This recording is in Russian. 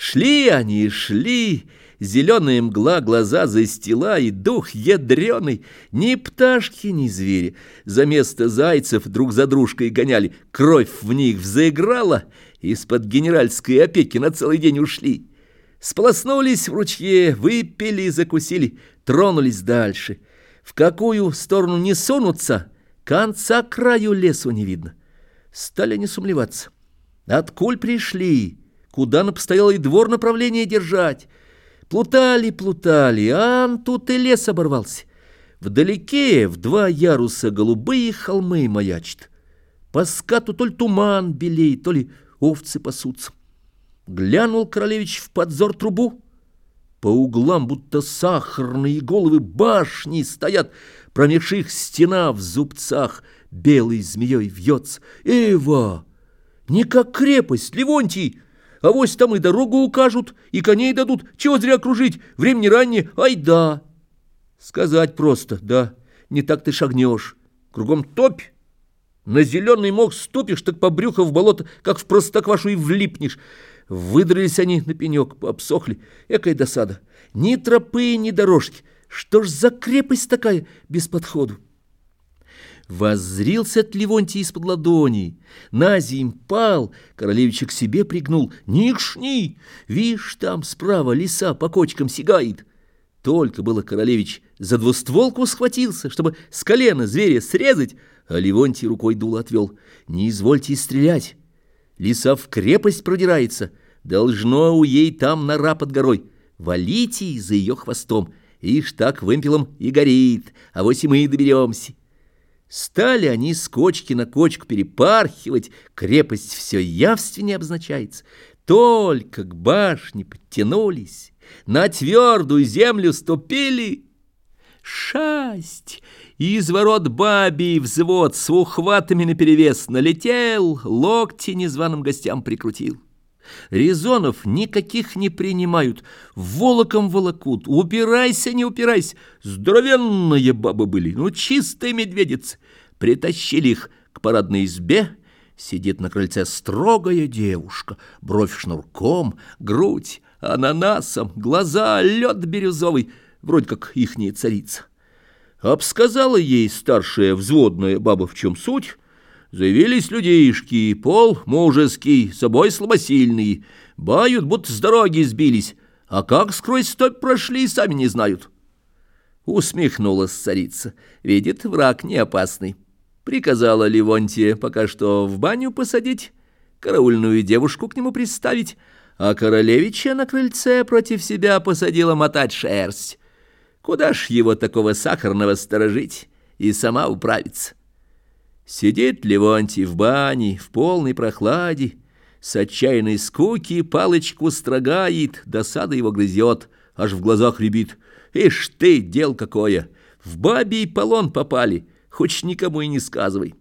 Шли они, шли, зеленая мгла глаза застила, и дух ядреный, ни пташки, ни звери. За место зайцев друг за дружкой гоняли, кровь в них взаиграла, из-под генеральской опеки на целый день ушли. Сполоснулись в ручье, выпили, закусили, тронулись дальше. В какую сторону не сунутся, конца краю лесу не видно. Стали не сумлеваться. Откуль пришли? Куда на постоялый двор направление держать. Плутали, плутали, а тут и лес оборвался. Вдалеке в два яруса голубые холмы маячат. По скату то ли туман белеет, то ли овцы пасутся. Глянул королевич в подзор трубу. По углам будто сахарные головы башни стоят, промеж их стена в зубцах белой змеей вьется. Эва! Не как крепость, Левонтий! А вось там и дорогу укажут, и коней дадут. Чего зря кружить? Времени раннее, ай да. Сказать просто, да, не так ты шагнешь. Кругом топь. На зеленый мох ступишь, так по брюху в болото, как в простоквашу и влипнешь. Выдрались они на пенек, обсохли. Экая досада. Ни тропы, ни дорожки. Что ж за крепость такая без подходу? Воззрился от Левонтия из-под ладони. Назим пал, королевича к себе пригнул. Никшни! Вишь, там справа лиса по кочкам сигает. Только было королевич за двустволку схватился, чтобы с колена зверя срезать, а Левонтий рукой дул отвел. Не извольте стрелять. Лиса в крепость продирается. Должно у ей там нора под горой. Валите за ее хвостом. Ишь так вымпелом и горит, а вось и мы доберемся. Стали они с кочки на кочку перепархивать, крепость все явственнее обозначается. Только к башне подтянулись, на твердую землю ступили. Шасть! Из ворот бабий взвод с ухватами наперевес налетел, локти незваным гостям прикрутил. Резонов никаких не принимают, волоком волокут, упирайся, не упирайся. Здоровенные бабы были, ну чистые медведицы. Притащили их к парадной избе, сидит на крыльце строгая девушка, бровь шнурком, грудь ананасом, глаза лед бирюзовый, вроде как ихняя царица. Обсказала ей старшая взводная баба в чем суть, Заявились людишки, пол мужеский, собой слабосильный, бают, будто с дороги сбились, а как сквозь стопь прошли, сами не знают. Усмехнулась царица, видит, враг не опасный. Приказала Ливонтия пока что в баню посадить, караульную девушку к нему приставить, а королевича на крыльце против себя посадила мотать шерсть. Куда ж его такого сахарного сторожить и сама управиться? Сидит Левонтий в бане, в полной прохладе, С отчаянной скуки палочку строгает, Досада его грызет, аж в глазах рябит. Ишь ты, дел какое! В бабий полон попали, Хоть никому и не сказывай.